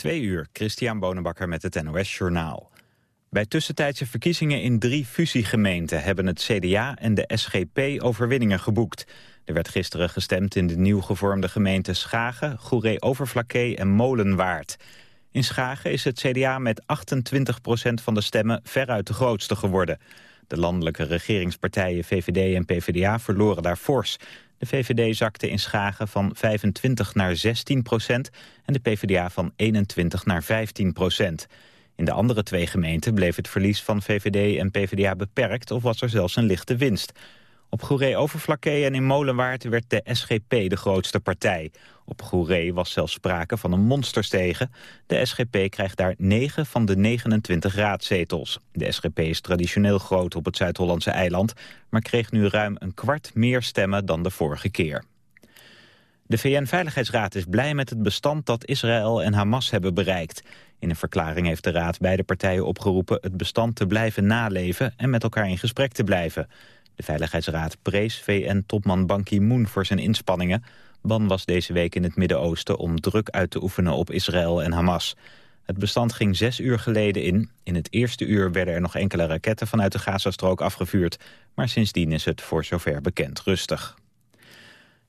Twee uur, Christian Bonenbakker met het NOS Journaal. Bij tussentijdse verkiezingen in drie fusiegemeenten... hebben het CDA en de SGP overwinningen geboekt. Er werd gisteren gestemd in de nieuw gevormde gemeenten Schagen... Goeree-Overflakkee en Molenwaard. In Schagen is het CDA met 28% van de stemmen veruit de grootste geworden. De landelijke regeringspartijen VVD en PvdA verloren daar fors. De VVD zakte in Schagen van 25 naar 16 procent en de PvdA van 21 naar 15 procent. In de andere twee gemeenten bleef het verlies van VVD en PvdA beperkt of was er zelfs een lichte winst. Op Goeree-Overflakkee en in Molenwaard werd de SGP de grootste partij. Op Goeree was zelfs sprake van een monsterstegen. De SGP krijgt daar 9 van de 29 raadzetels. De SGP is traditioneel groot op het Zuid-Hollandse eiland... maar kreeg nu ruim een kwart meer stemmen dan de vorige keer. De VN-veiligheidsraad is blij met het bestand dat Israël en Hamas hebben bereikt. In een verklaring heeft de raad beide partijen opgeroepen het bestand te blijven naleven en met elkaar in gesprek te blijven. De Veiligheidsraad prees VN-topman Ban Ki-moon voor zijn inspanningen. Ban was deze week in het Midden-Oosten om druk uit te oefenen op Israël en Hamas. Het bestand ging zes uur geleden in. In het eerste uur werden er nog enkele raketten vanuit de Gazastrook afgevuurd. Maar sindsdien is het voor zover bekend rustig.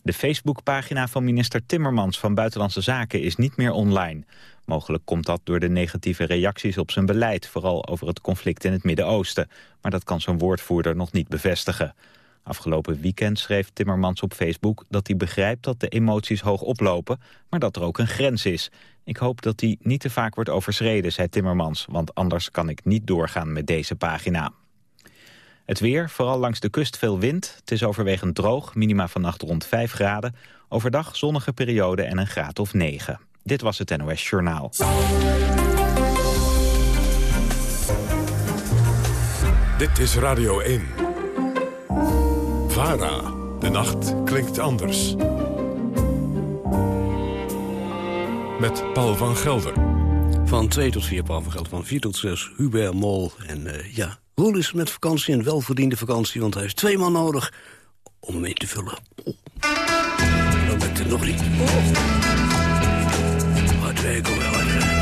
De Facebookpagina van minister Timmermans van Buitenlandse Zaken is niet meer online. Mogelijk komt dat door de negatieve reacties op zijn beleid... vooral over het conflict in het Midden-Oosten. Maar dat kan zijn woordvoerder nog niet bevestigen. Afgelopen weekend schreef Timmermans op Facebook dat hij begrijpt dat de emoties hoog oplopen, maar dat er ook een grens is. Ik hoop dat die niet te vaak wordt overschreden, zei Timmermans, want anders kan ik niet doorgaan met deze pagina. Het weer, vooral langs de kust veel wind. Het is overwegend droog, minima vannacht rond 5 graden. Overdag zonnige periode en een graad of 9. Dit was het NOS Journaal. Dit is Radio 1. VARA. De nacht klinkt anders. Met Paul van Gelder. Van 2 tot 4 Paul van Gelder, van 4 tot 6 Hubert Mol. En uh, ja, Roel is met vakantie, een welverdiende vakantie... want hij heeft twee man nodig om hem in te vullen. Oh. Dan lukt het nog niet. Oh. Hard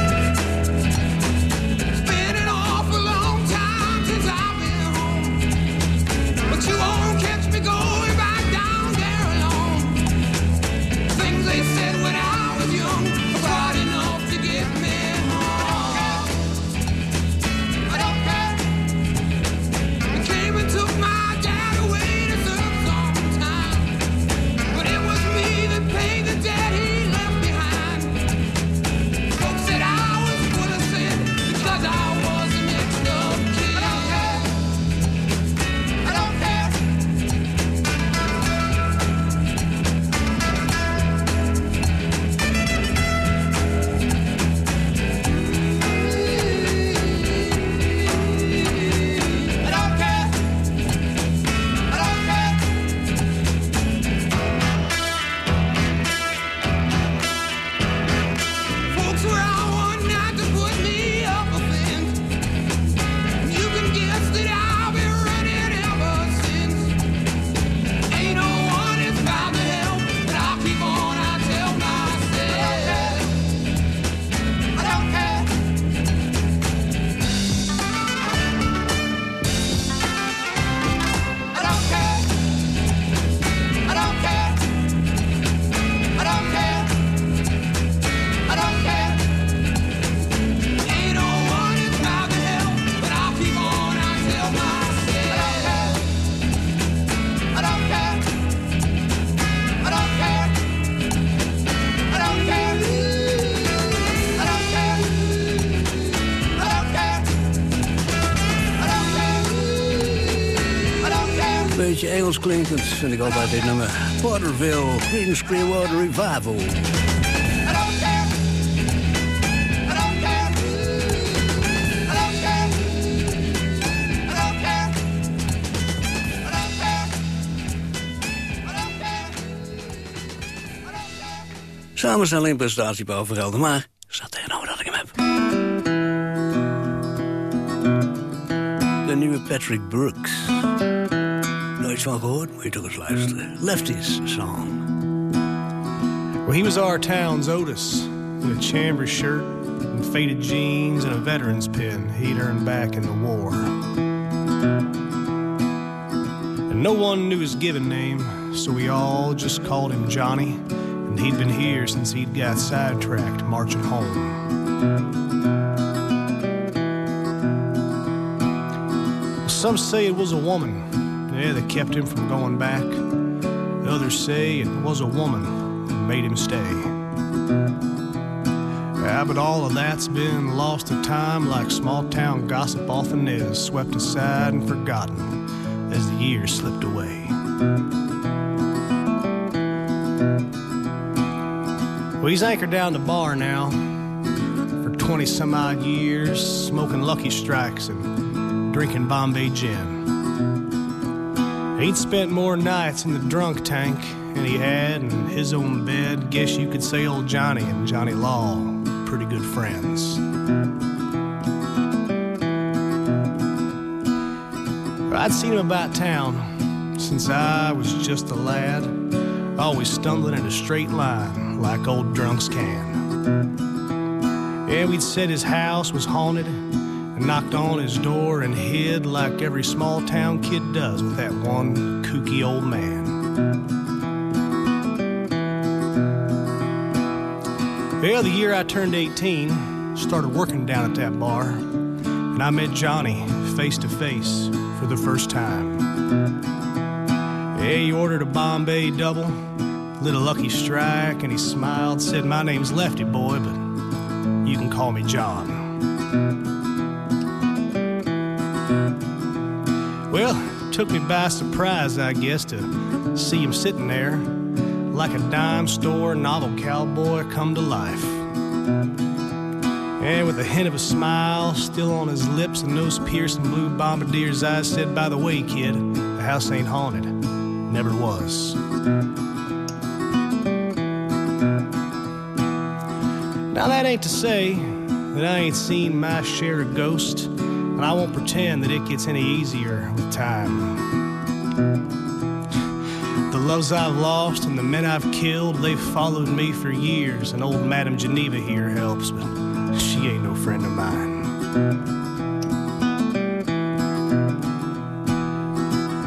klinkend vind ik altijd dit nummer. Porterville, Creedence Clearwater Revival. Samenstelling prestatie Paul maar staat tegenover dat ik hem heb. De nieuwe Patrick Brooks je toch eens luisteren. Lefty's Song. Well, he was our town's Otis. in a chamber shirt and faded jeans and a veteran's pin he'd earned back in the war. And no one knew his given name, so we all just called him Johnny, and he'd been here since he'd got sidetracked marching home. Some say it was a woman, yeah, that kept him from going back. Others say it was a woman that made him stay. Yeah, but all of that's been lost to time like small town gossip often is, swept aside and forgotten as the years slipped away. Well, he's anchored down the bar now for 20 some odd years, smoking Lucky Strikes and drinking Bombay gin. He'd spent more nights in the drunk tank than he had in his own bed. Guess you could say old Johnny and Johnny Law were pretty good friends. I'd seen him about town since I was just a lad, always stumbling in a straight line like old drunks can. Yeah, we'd said his house was haunted knocked on his door and hid like every small town kid does with that one kooky old man. Well, the year I turned 18, started working down at that bar, and I met Johnny face to face for the first time. Yeah, he ordered a Bombay double, lit a lucky strike, and he smiled, said, My name's Lefty Boy, but you can call me John. Well, it took me by surprise, I guess, to see him sitting there like a dime store novel cowboy come to life. And with a hint of a smile still on his lips and those piercing blue bombardier's eyes, said, By the way, kid, the house ain't haunted. Never was. Now, that ain't to say that I ain't seen my share of ghosts and I won't pretend that it gets any easier with time. The loves I've lost and the men I've killed, they've followed me for years, and old Madame Geneva here helps, but she ain't no friend of mine.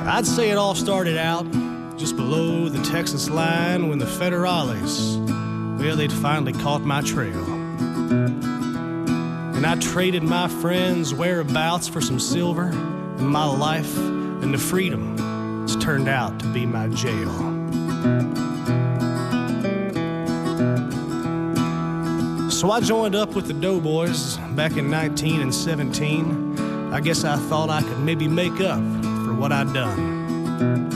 I'd say it all started out just below the Texas line when the Federales, well, they'd finally caught my trail. And I traded my friends' whereabouts for some silver and my life and the freedom that's turned out to be my jail. So I joined up with the Doughboys back in 19 and 17. I guess I thought I could maybe make up for what I'd done.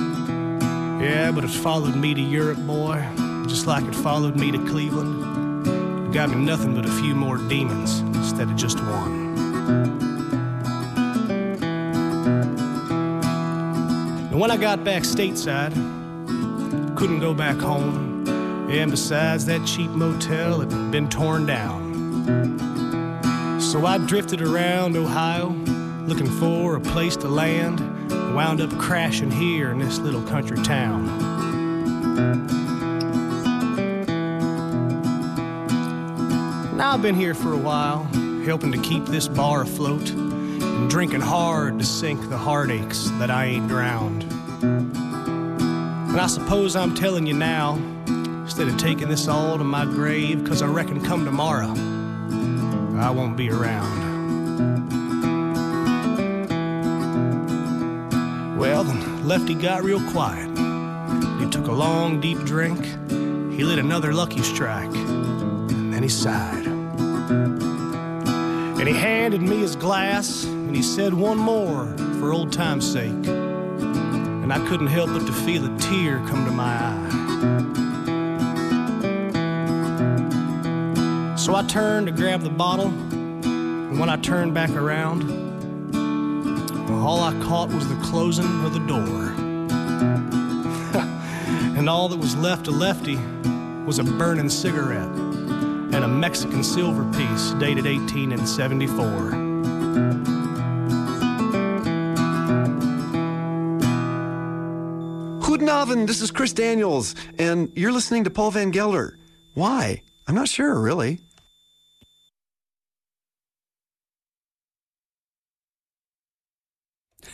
Yeah, but it followed me to Europe, boy, just like it followed me to Cleveland. It got me nothing but a few more demons instead of just one. And when I got back stateside, couldn't go back home. And besides, that cheap motel had been torn down. So I drifted around Ohio looking for a place to land. Wound up crashing here in this little country town. Now I've been here for a while, helping to keep this bar afloat and drinking hard to sink the heartaches that I ain't drowned. And I suppose I'm telling you now, instead of taking this all to my grave, cause I reckon come tomorrow, I won't be around. Well, then Lefty got real quiet. He took a long, deep drink. He lit another lucky strike. And then he sighed. And he handed me his glass, and he said one more for old time's sake. And I couldn't help but to feel a tear come to my eye. So I turned to grab the bottle, and when I turned back around, all I caught was the closing of the door. and all that was left of Lefty was a burning cigarette and a Mexican silver piece dated 1874. Calvin. This is Chris Daniels, and you're listening to Paul Van Gelder. Why? I'm not sure, really.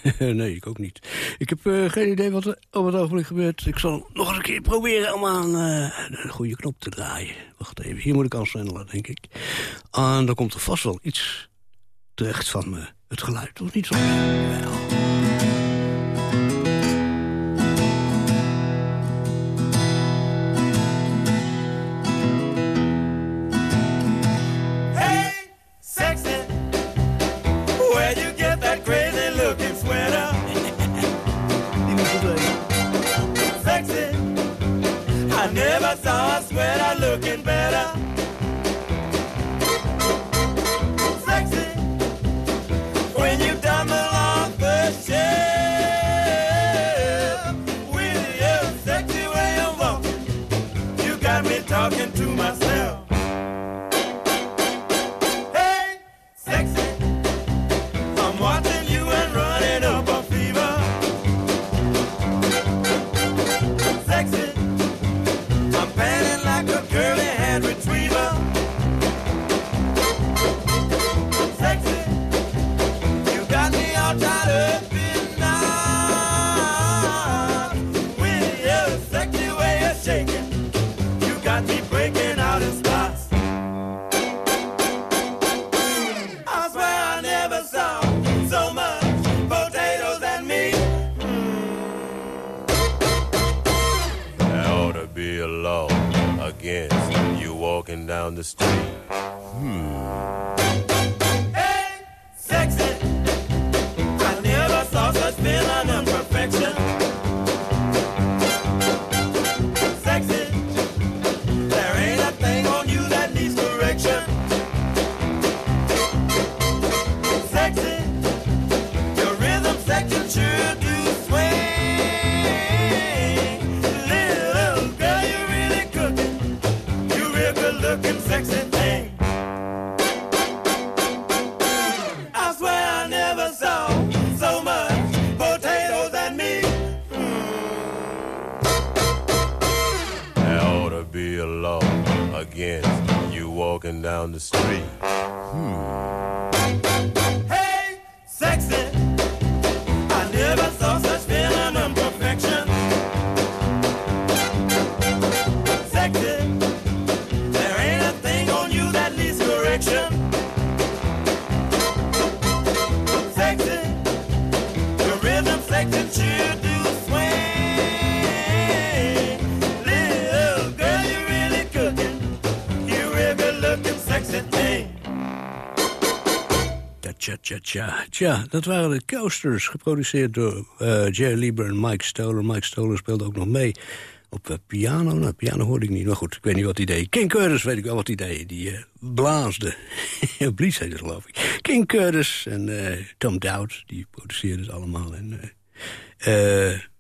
nee, ik ook niet. Ik heb eh, geen idee wat er op het ogenblik gebeurt. Ik zal nog eens een keer proberen om aan eh, uh, de goede knop te draaien. Wacht even, hier moet ik afzendelen, denk ik. Ah, en dan komt er vast wel iets terecht van uh, het geluid, of niet? Tja, tja, dat waren de Coasters, geproduceerd door uh, Jerry Lieber en Mike Stoller. Mike Stoller speelde ook nog mee op uh, piano. Nou, piano hoorde ik niet, maar goed, ik weet niet wat hij deed. King Curtis weet ik wel wat hij deed, die uh, blaasde. Blies heet het, geloof ik. King Curtis en Tom Dowd, die produceerden het allemaal. En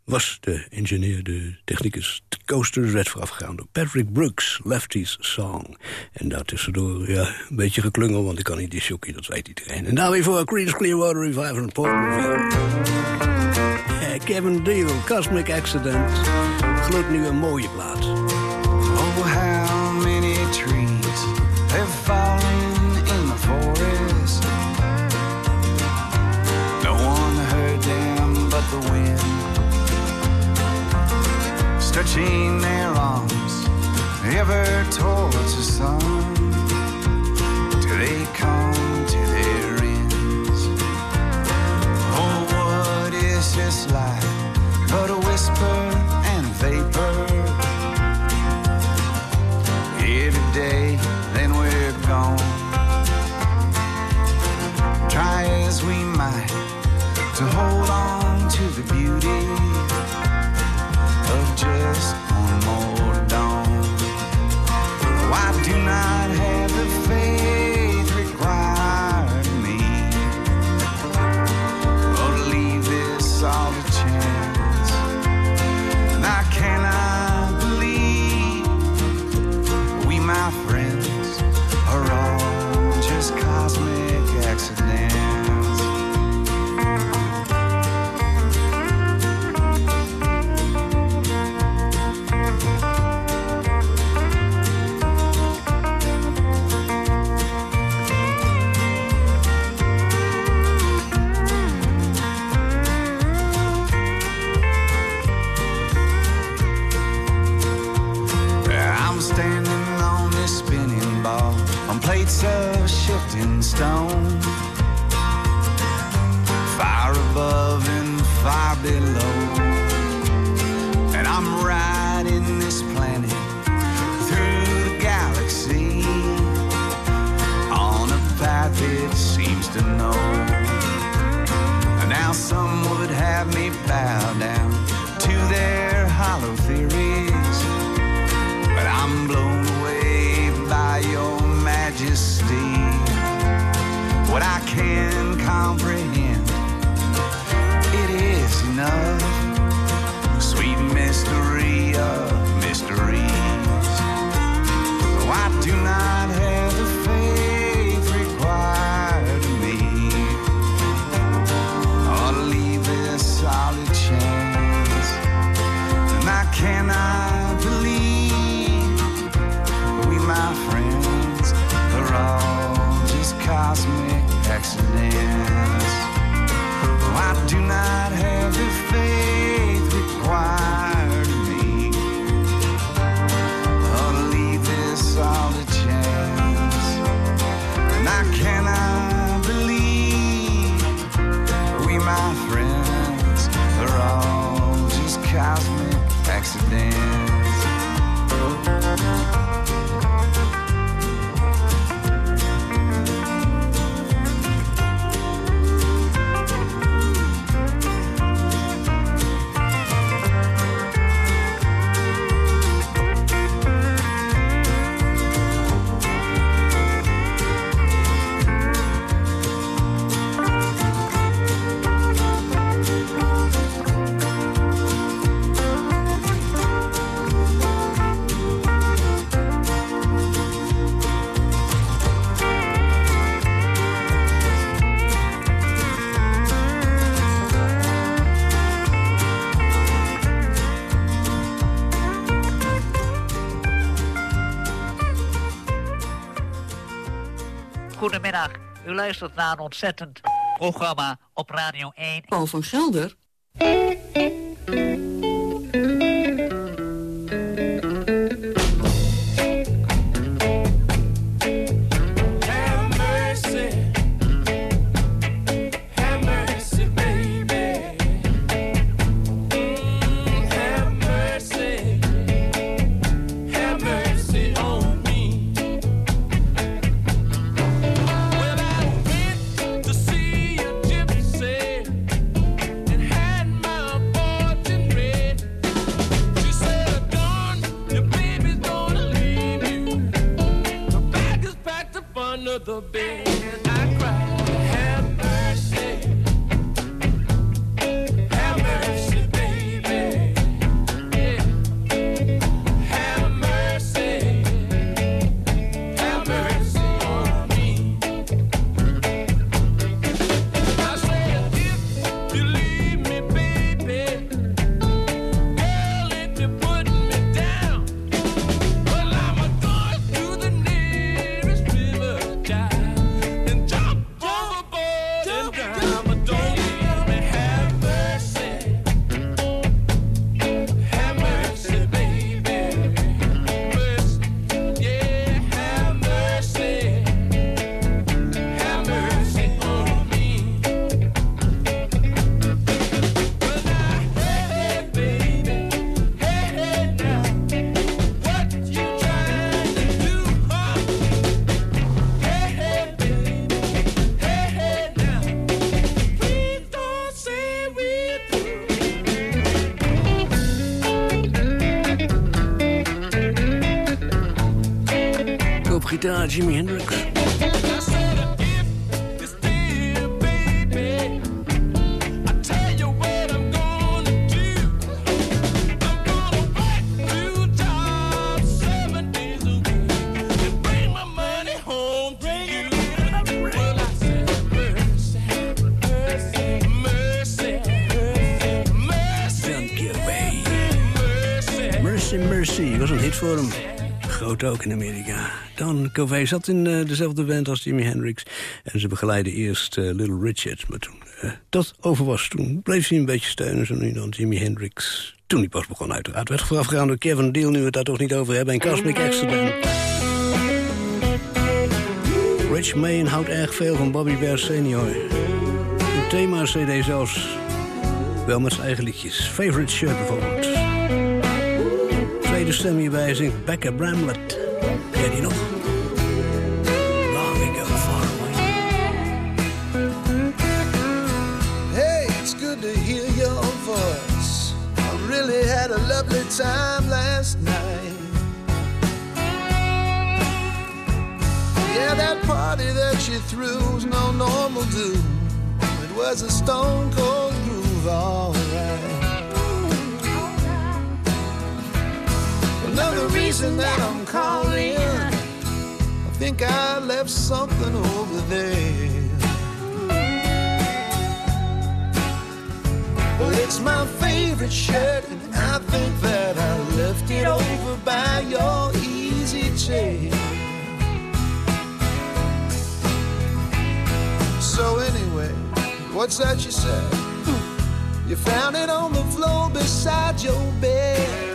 was de engineer, de technicus. De coaster werd voorafgegaan door Patrick Brooks, Lefty's Song. En daartussendoor, ja, een beetje geklungel, want ik kan niet die shocky, dat weet iedereen. En nou weer voor Creedence Clearwater Revival en Port uh, Kevin Deal, Cosmic Accident. nu een mooie plaat. Oh, how many trees have fallen stretching their arms ever towards the sun till they come to their ends. Oh, what is this life but a whisper and vapor? U luistert naar een ontzettend programma op Radio 1. Paul van Gelder ook in Amerika. Dan Covey zat in eh, dezelfde band als Jimi Hendrix. En ze begeleide eerst eh, Little Richard. Maar toen eh, dat over was, toen bleef hij een beetje steunen. Zo nu dan Jimi Hendrix. Toen hij pas begon uiteraard. Werd voorafgegaan door Kevin Deal, nu we het daar toch niet over hebben. En Cosmic Accident. Rich Main houdt erg veel van Bobby Bear senior. Een thema-cd zelfs. Wel met zijn eigen liedjes. Favorite Shirt bijvoorbeeld. Tweede stem hierbij zingt Becca Bramlett. Ken je die nog? Long ago, far away. Hey, it's good to hear your voice. I really had a lovely time last night. Yeah, that party that you threw was no normal do. It was a stone cold groove, alright. Another reason that I'm calling, I think I left something over there. Well, it's my favorite shirt, and I think that I left it over by your easy chair. So anyway, what's that you said? You found it on the floor beside your bed.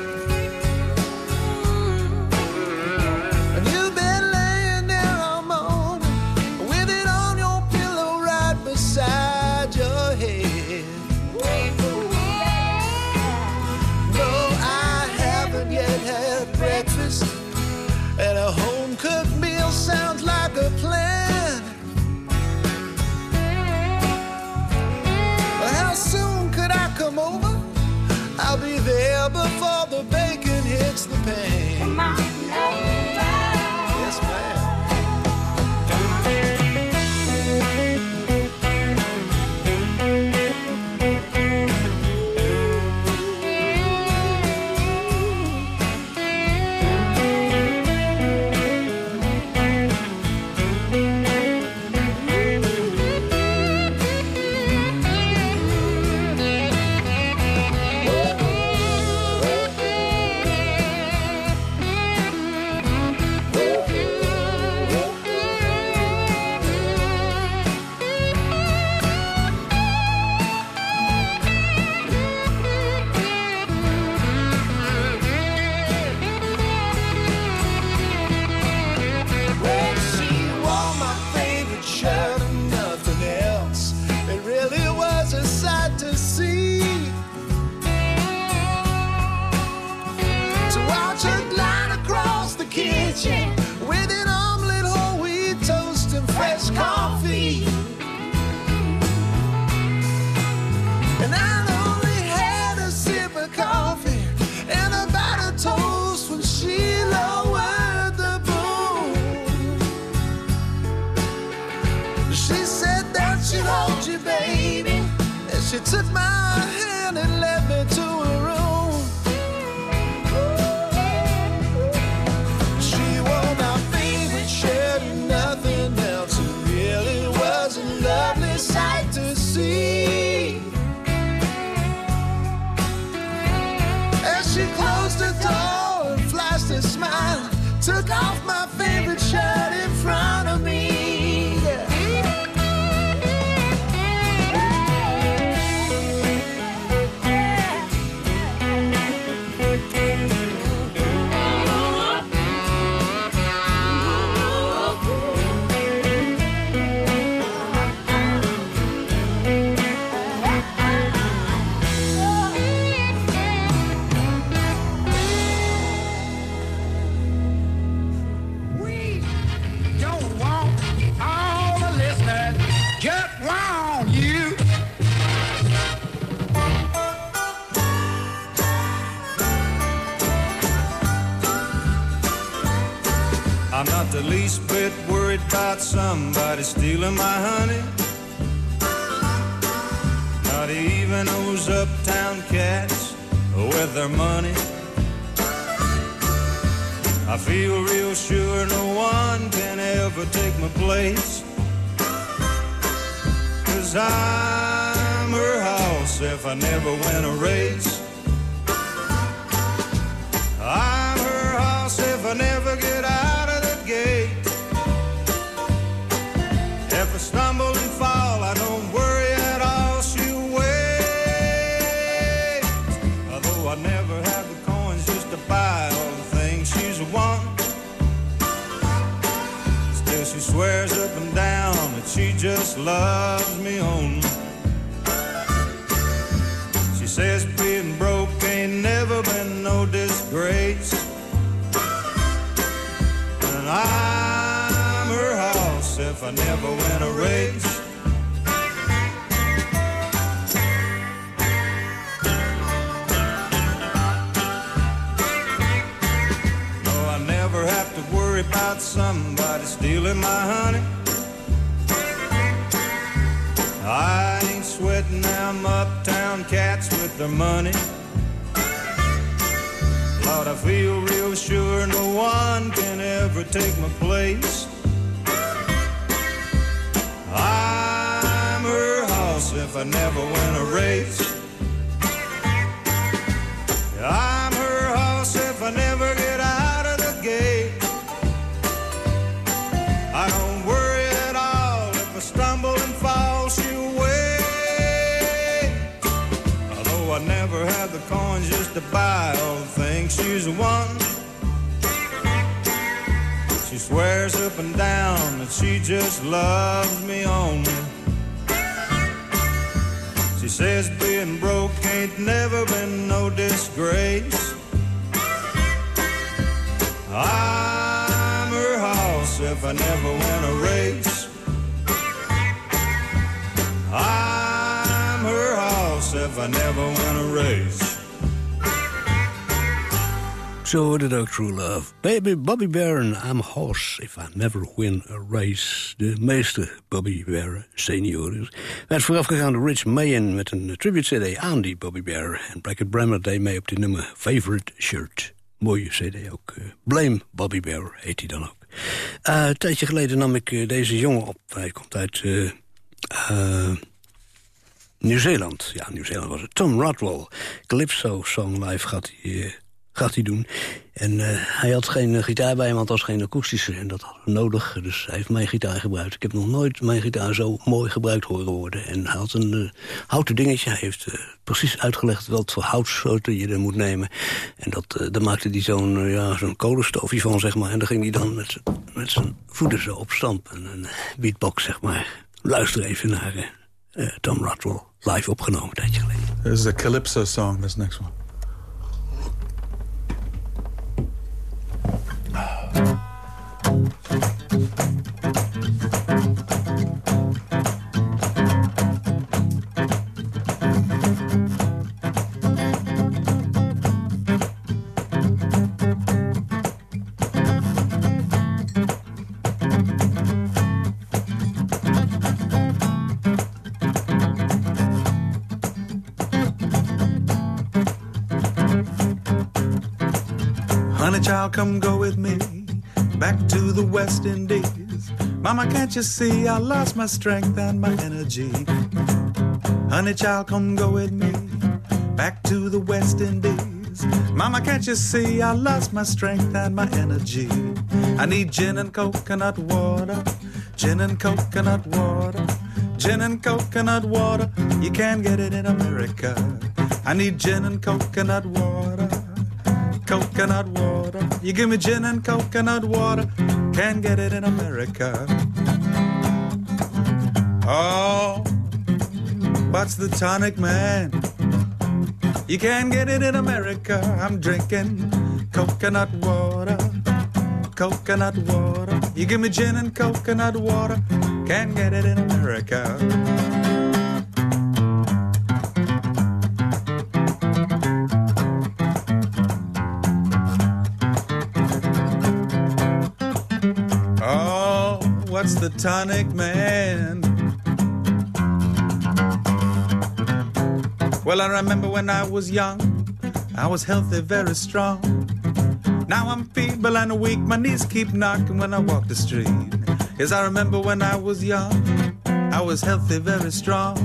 I'm not the least bit worried about somebody stealing my honey. Not even those uptown cats with their money. I feel real sure no one can ever take my place. Cause I'm her house if I never win a race. I'm her house if I never get out I stumble and fall, I don't worry at all. She'll wait. Although I never have the coins just to buy all the things she's want. Still, she swears up and down that she just loves me only. I never win a race. No, I never have to worry about somebody stealing my honey. I ain't sweating them uptown cats with their money. Lord, I feel real sure no one can ever take my place. If I never win a race. I'm her house if I never get out of the gate. I don't worry at all if I stumble and fall, she'll wait. Although I never have the coins just to buy all the things she's wanting. She swears up and down that she just loves me only. She says being broke ain't never been no disgrace. I'm her house if I never win a race. I'm her house if I never win a race. Zo het ook True Love. Baby Bobby Bear en I'm Horse If I Never Win a Race. De meeste Bobby Bear senioren. Werd voorafgegaan door Rich Mayen met een tribute cd aan die Bobby Bear. En Brackett Brammer deed mee op de nummer Favorite Shirt. Mooie cd ook. eh, Blame Bobby Bear heet hij dan ook. Eh, een tijdje geleden nam ik eh, deze jongen op. Hij komt uit... eh, eh, Nieuw-Zeeland. Ja, Nieuw-Zeeland was het. Tom Rodwell. Calypso Song Live gaat hij, gaat hij doen. En eh, hij had geen eh, gitaar bij hem, want dat was geen akoestische. En dat hadden we nodig, dus hij heeft mijn gitaar gebruikt. Ik heb nog nooit mijn gitaar zo mooi gebruikt horen worden. En hij had een eh, houten dingetje. Hij heeft precies uitgelegd wat voor houtsoorten je er moet nemen. En dat, daar maakte hij zo'n ja, zo'n kolenstoofje van, zeg maar. En daar ging hij dan met, met zijn voeten zo op stampen. Een beatbox, zeg maar. Luister even naar Tom Rodwell, live opgenomen een tijdje geleden. This is a calypso song, this next one. Honey child, come go with me back to the West Indies. Mama, can't you see I lost my strength and my energy? Honey child, come go with me back to the West Indies. Mama, can't you see I lost my strength and my energy? I need gin and coconut water, gin and coconut water, gin and coconut water. You can't get it in America. I need gin and coconut water coconut water. You give me gin and coconut water. Can't get it in America. Oh, what's the tonic, man? You can't get it in America. I'm drinking coconut water. Coconut water. You give me gin and coconut water. Can't get it in America. What's the tonic, man? Well, I remember when I was young, I was healthy, very strong. Now I'm feeble and weak, my knees keep knocking when I walk the street. Yes, I remember when I was young, I was healthy, very strong.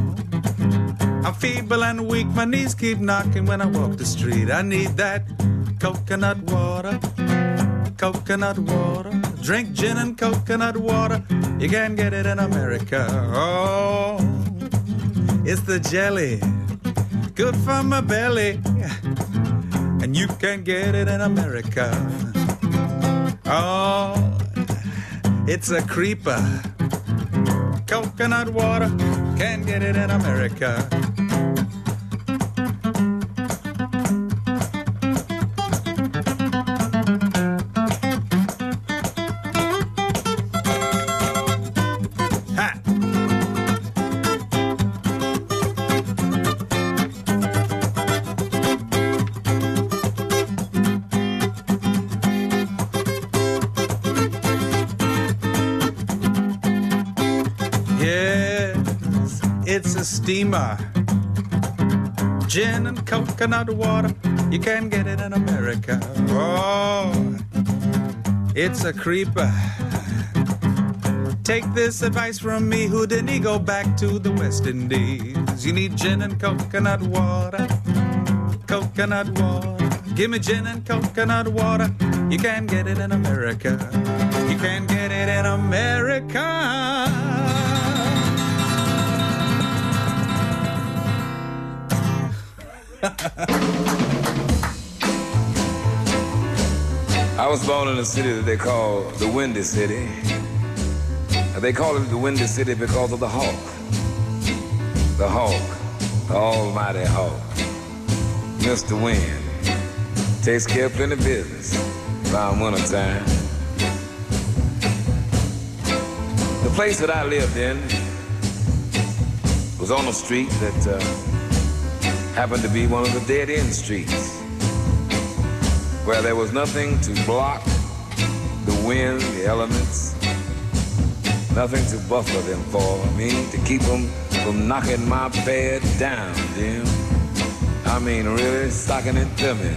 I'm feeble and weak, my knees keep knocking when I walk the street. I need that coconut water, coconut water. Drink gin and coconut water. You can't get it in America. Oh, it's the jelly, good for my belly. And you can't get it in America. Oh, It's a creeper. Coconut water, can't get it in America. Steamer. Gin and coconut water, you can't get it in America. Oh, it's a creeper. Take this advice from me, who didn't go back to the West Indies? You need gin and coconut water, coconut water. Give me gin and coconut water. You can't get it in America. You can't get it in America. I was born in a city that they call the Windy City. They call it the Windy City because of the hawk. The hawk, the almighty hawk. Mr. Wind takes care of plenty of business around winter time. The place that I lived in was on a street that uh, happened to be one of the dead end streets where there was nothing to block the wind, the elements, nothing to buffer them for. Mean, to keep them from knocking my bed down, Jim. I mean, really stocking it to me.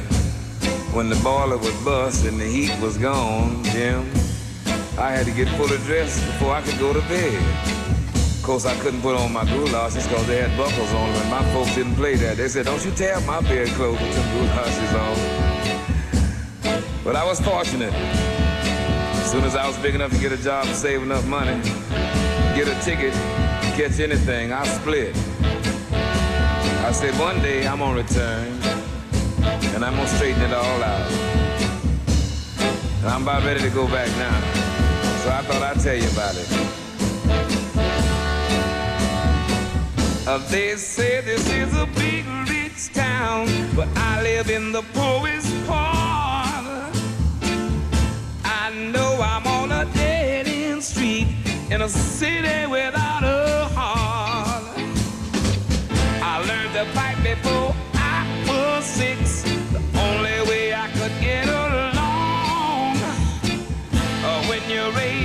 When the boiler would bust and the heat was gone, Jim, I had to get fully dressed before I could go to bed. Course, I couldn't put on my goulashes because they had buckles on them, and my folks didn't play that. They said, don't you tear my bed clothes with them goulashes on. But I was fortunate. As soon as I was big enough to get a job and save enough money, get a ticket, catch anything, I split. I said, one day I'm gonna return, and I'm gonna straighten it all out. And I'm about ready to go back now. So I thought I'd tell you about it. They say this is a big rich town, but I live in the poorest part. I know I'm on a dead end street in a city without a heart. I learned to fight before I was six, the only way I could get along. Uh, when you're raised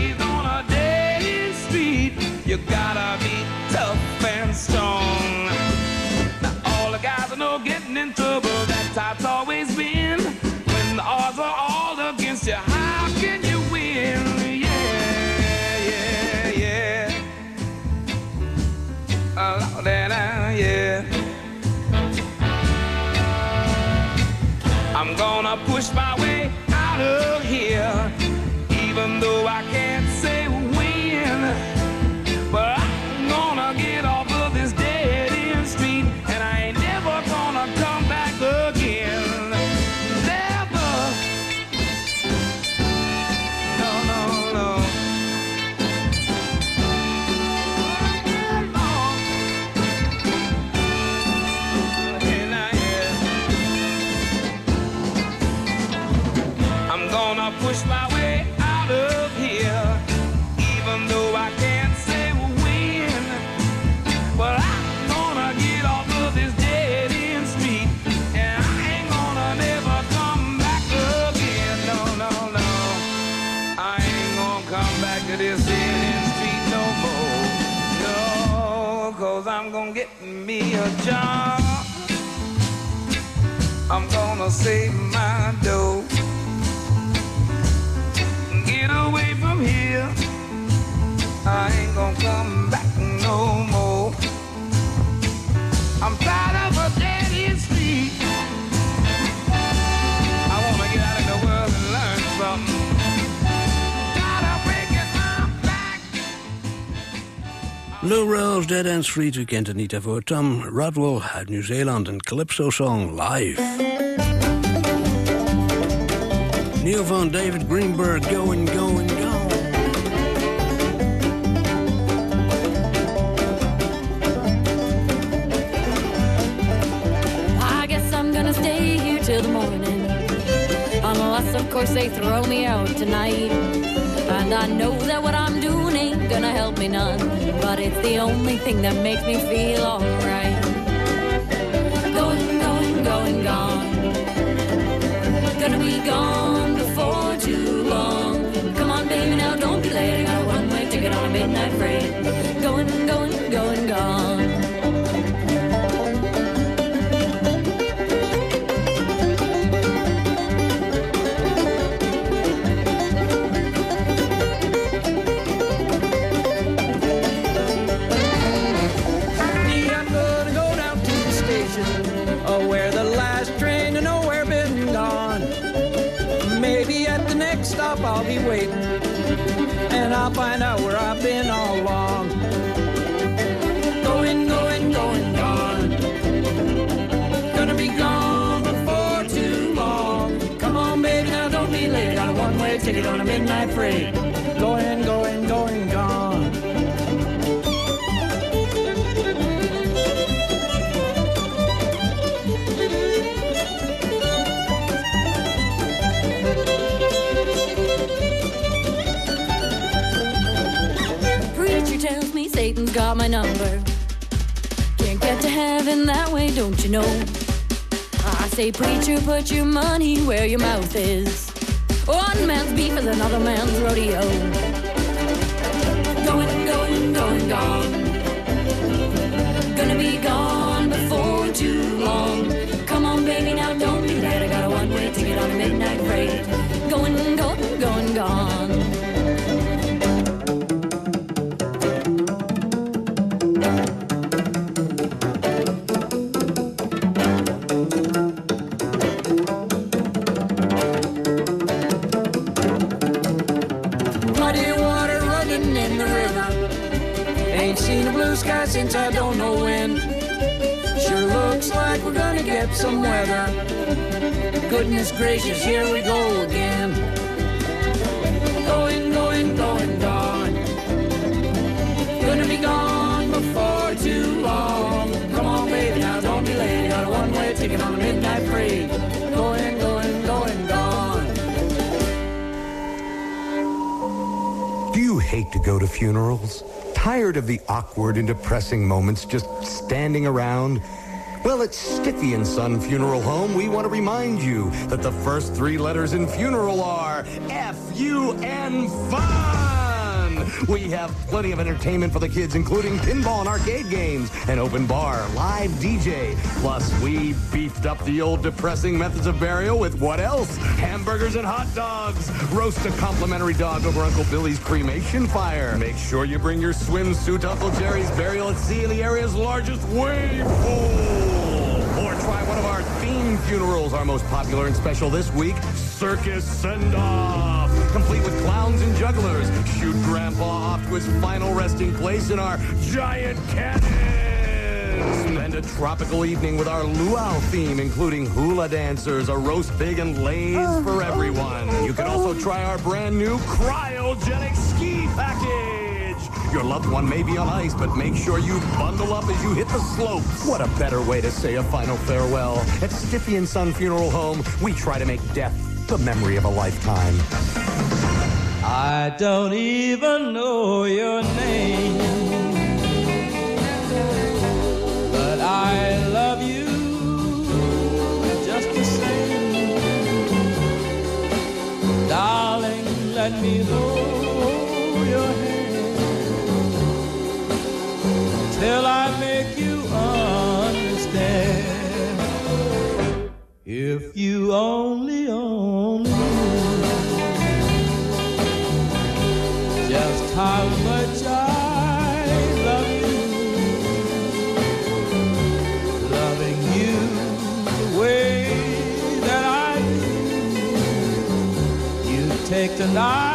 in trouble, that's how it's always been. When the odds are all against you, how can you win? Yeah, yeah, yeah. Oh, I, yeah. I'm gonna push my Dead and free u kent Anita niet. Tom Rodwell uit Nieuw-Zeeland, een Calypso-song live. Nieuw van David Greenberg, Going, Going, Going. till the morning. Unless, of course, they throw me out tonight. And I know that what I'm doing ain't gonna help me none. But it's the only thing that makes me feel alright. Midnight. Going, going, going, gone. Preacher tells me Satan's got my number. Can't get to heaven that way, don't you know? I say, preacher, put your money where your mouth is. One man's beef is another man's rodeo. Ain't seen a blue sky since I don't know when. Sure looks like we're gonna get some weather. Goodness gracious, here we go again. Going, going, going, gone. Gonna be gone before too long. Come on, baby, now don't be late. Got a one-way ticket on a midnight freight. Going, going, going, gone. Do you hate to go to funerals? Tired of the awkward and depressing moments just standing around? Well, at Stiffy and Son Funeral Home, we want to remind you that the first three letters in funeral are F-U-N fun. We have plenty of entertainment for the kids, including pinball and arcade games, an open bar, live DJ. Plus, we beefed up the old depressing methods of burial with what else? Hamburgers and hot dogs. Roast a complimentary dog over Uncle Billy's cremation fire. Make sure you bring your swimsuit Uncle Jerry's burial at sea in the area's largest wave pool. Or try one of our theme funerals, our most popular and special this week, Circus Send-Off. Complete with clowns and jugglers. Shoot Grandpa off to his final resting place in our giant cannon. Spend a tropical evening with our luau theme, including hula dancers, a roast pig, and leis for everyone. You can also try our brand new cryogenic ski package. Your loved one may be on ice, but make sure you bundle up as you hit the slopes. What a better way to say a final farewell. At Stiffy and Son Funeral Home, we try to make death the memory of a lifetime. I don't even know your name, but I love you just the same. Darling, let me hold your hand till I make you understand. If you only, only You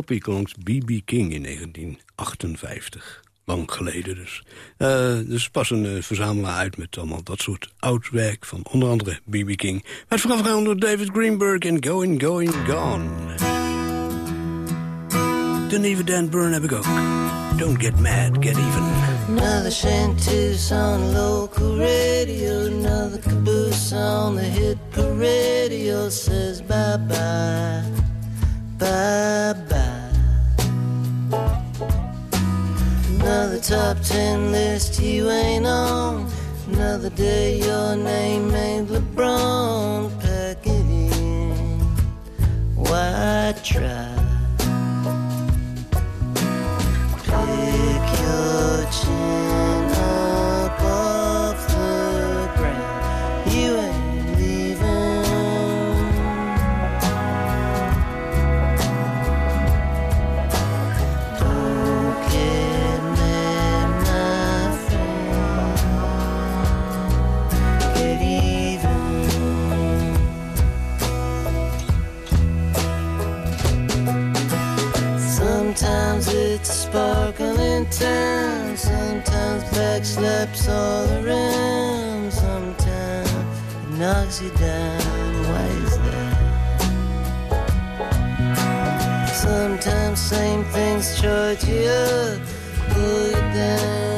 Poppy klonk B.B. King in 1958. Lang geleden dus. Eh, dus pas een eh, verzamelaar uit met allemaal dat soort oud werk... van onder andere B.B. King. Werd voorafgegaan door David Greenberg en Going, Going, Gone. De nieuwe Dan Burn heb ik ook. Don't get mad, get even. Another chanteuse on local radio, another caboose on the hit radio says bye bye, bye bye. Another top ten list you ain't on. Another day your name ain't LeBron. Pack it in. Why try? Pick your chin sparkling town. Sometimes back slaps all around. Sometimes it knocks you down. Why is that? Sometimes same things charge you up, pull you down,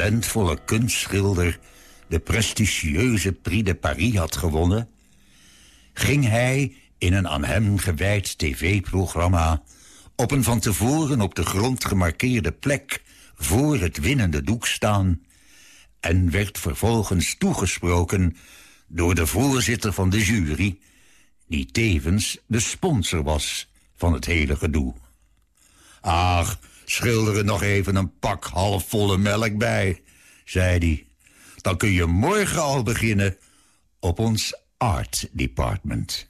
talentvolle kunstschilder de prestigieuze Prix de Paris had gewonnen... ging hij in een aan hem gewijd tv-programma... op een van tevoren op de grond gemarkeerde plek... voor het winnende doek staan... en werd vervolgens toegesproken door de voorzitter van de jury... die tevens de sponsor was van het hele gedoe. Ach, schilder er nog even een pak halfvolle melk bij, zei hij. Dan kun je morgen al beginnen op ons art department.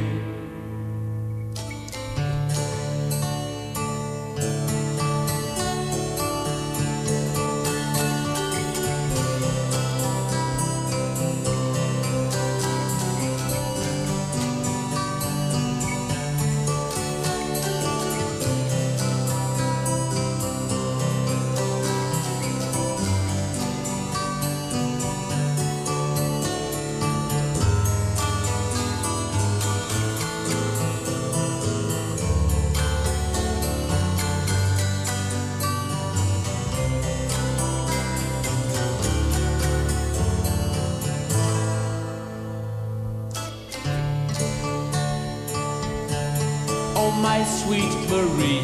My sweet Marie,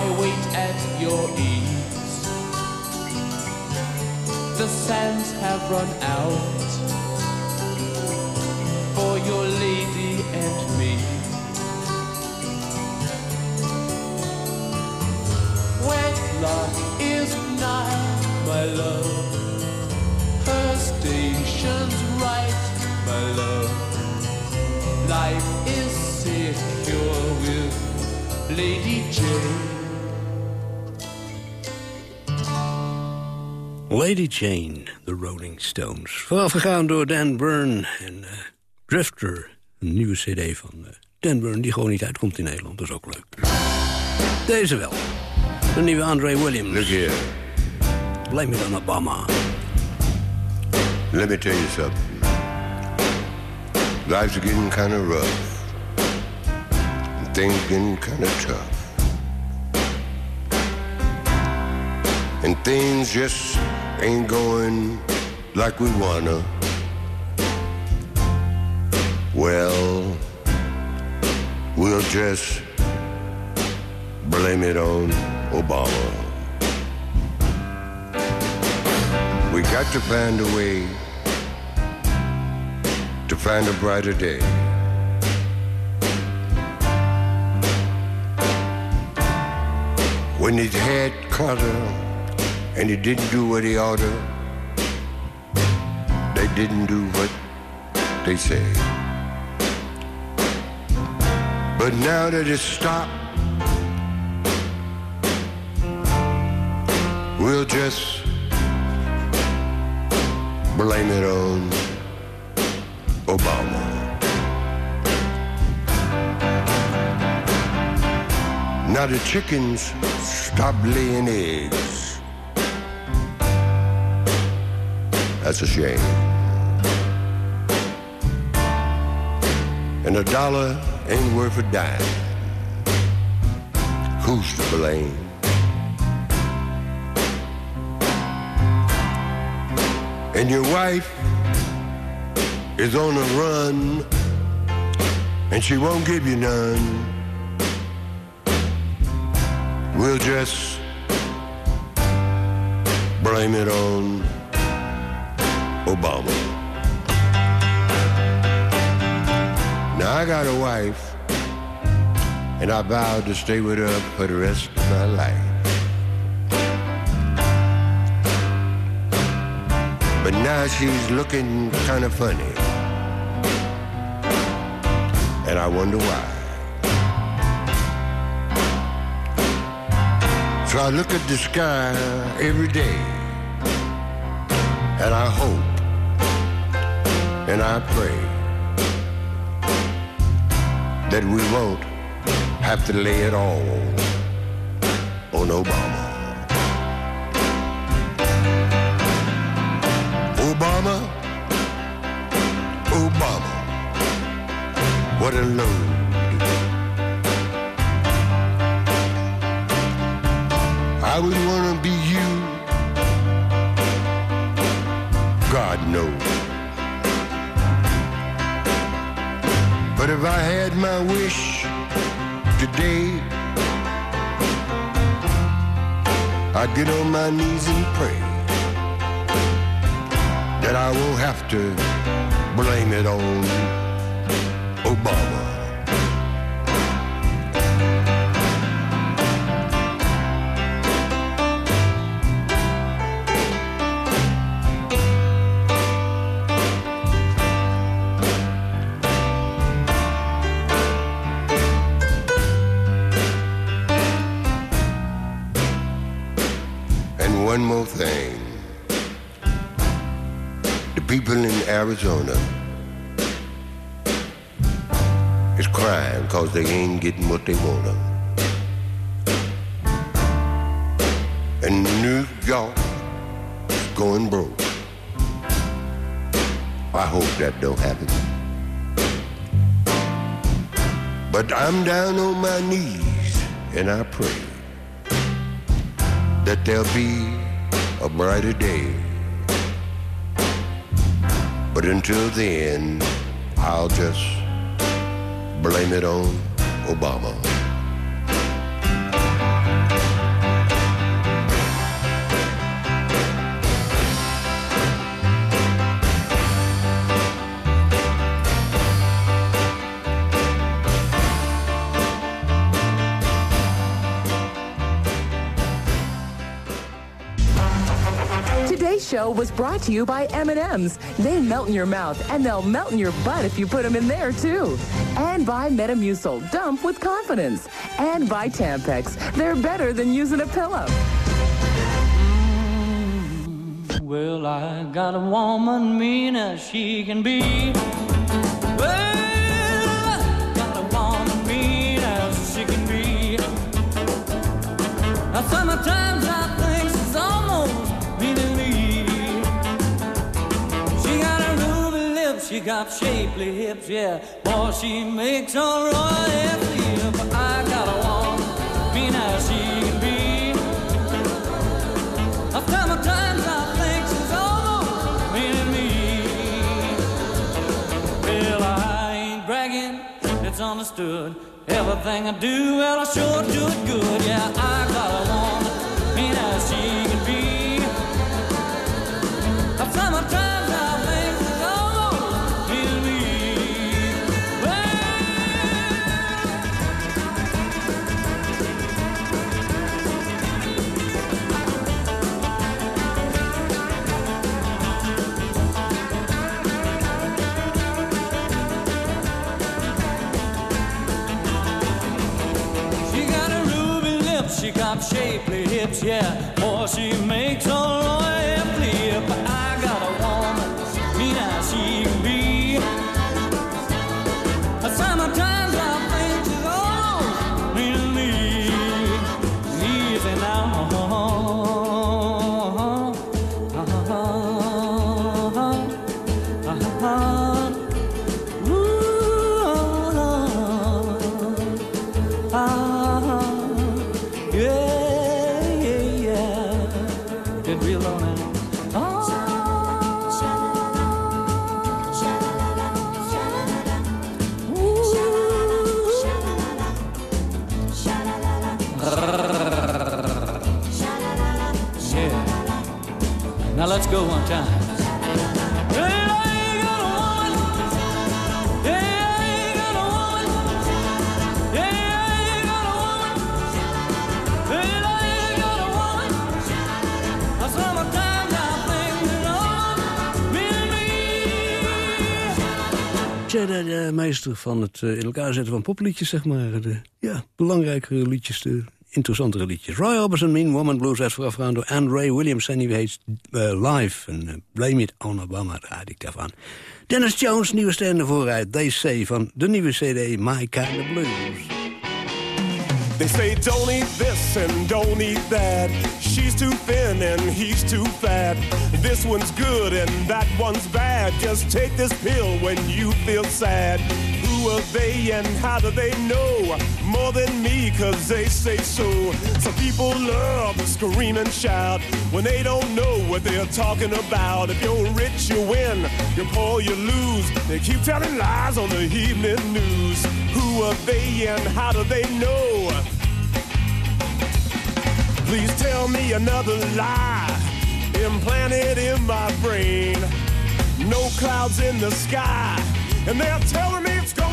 I wait at your ease. The sands have run out for your lady and me. Wedlock is nigh, my love. Her station's right, my love. Life is secure with Lady Jane. Lady Jane, de Rolling Stones. Voorafgegaan door Dan Byrne en eh, Drifter. Een nieuwe cd van eh, Dan Byrne die gewoon niet uitkomt in Nederland. Dat is ook leuk. Deze wel. De nieuwe Andre Williams. Look here. Blame it on Obama. Let me tell you something. Life's getting kind of rough. And things getting kind of tough. And things just ain't going like we wanna. Well, we'll just blame it on Obama. We got to find a way to find a brighter day. When he had Carter and he didn't do what he oughta, they didn't do what they say. But now that it's stopped, we'll just blame it on Obama. Now the chickens stop laying eggs. That's a shame. And a dollar ain't worth a dime. Who's to blame? And your wife is on a run, and she won't give you none. We'll just blame it on Obama. Now I got a wife, and I vowed to stay with her for the rest of my life. But now she's looking kind of funny. And I wonder why. So I look at the sky every day, and I hope, and I pray that we won't have to lay it all on Obama. What a load. I would want to be you, God knows. But if I had my wish today, I'd get on my knees and pray that I won't have to blame it on Obama. Arizona is crying because they ain't getting what they want. And New York is going broke. I hope that don't happen. But I'm down on my knees and I pray that there'll be a brighter day. But until then, I'll just blame it on Obama. Show was brought to you by M&M's. They melt in your mouth and they'll melt in your butt if you put them in there too. And by Metamucil, dump with confidence. And by Tampax, they're better than using a pillow. Well, I got a woman mean as she can be. Well, I got she got shapely hips, yeah. Boy, she makes a royal flip. I got a woman mean as she can be. Sometimes I think she's almost mean to me. Well, I ain't bragging, it's understood. Everything I do, well, I sure do it good. Yeah, I got a woman, mean as she can be. She got shapely hips, yeah. Boy, she makes a royal now. Let's go one time. Cheddar, de meester van het eh, in elkaar zetten van popliedjes, zeg maar. De, ja, belangrijkere liedjes, de interessantere liedjes. Roy Orbison, Mean Woman Blues, werd voorafgegaan door Andre Williams. En die heet eh, Live. En eh, Blame It on Obama, raad ik daarvan. Dennis Jones, nieuwe ster vooruit. DC van de nieuwe CD My Kind of Blues. They say don't eat this and don't eat that. She's too thin and he's too fat. This one's good and that one's bad. Just take this pill when you feel sad. Who are they and how do they know? More than me, cause they say so. Some people love to scream and shout when they don't know what they're talking about. If you're rich, you win. You're poor, you lose. They keep telling lies on the evening news. Who are they and how do they know? Please tell me another lie implanted in my brain. No clouds in the sky, and they're telling me it's gonna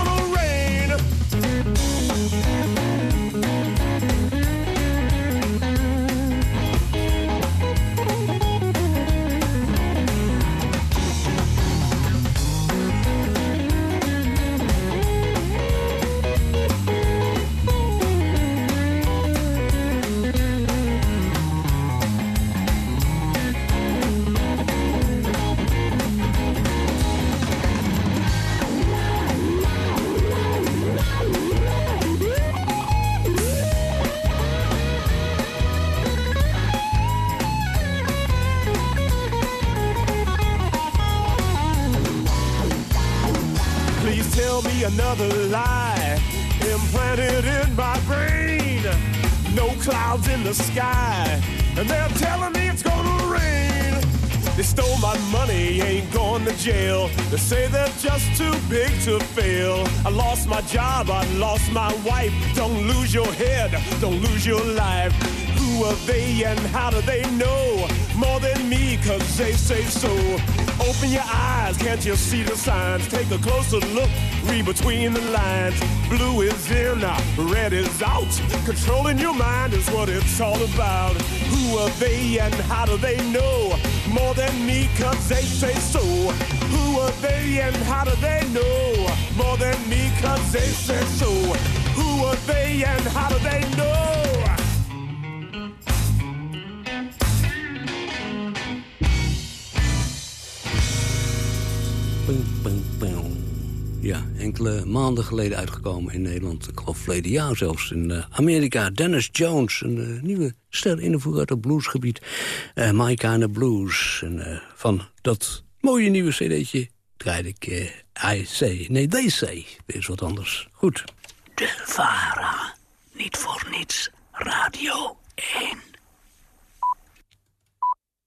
the sky, and they're telling me it's gonna rain. They stole my money, ain't going to jail. They say they're just too big to fail. I lost my job, I lost my wife. Don't lose your head, don't lose your life. Who are they and how do they know? More than me, cause they say so. Open your eyes, can't you see the signs? Take a closer look, read between the lines. Blue is in, red is out. Controlling your mind is what it's all about. Who are they and how do they know? More than me, cause they say so. Who are they and how do they know? More than me, cause they say so. Who are they and how do they know? Enkele maanden geleden uitgekomen in Nederland. Ik geloof verleden jaar zelfs in eh, Amerika. Dennis Jones, een eh, nieuwe ster invoer uit het bluesgebied. Uh, Kind of Blues. En eh, van dat mooie nieuwe cd'tje draaide ik eh, I Say. Nee, They Say. Eens wat anders. Goed. De Vara. Niet voor niets. Radio 1.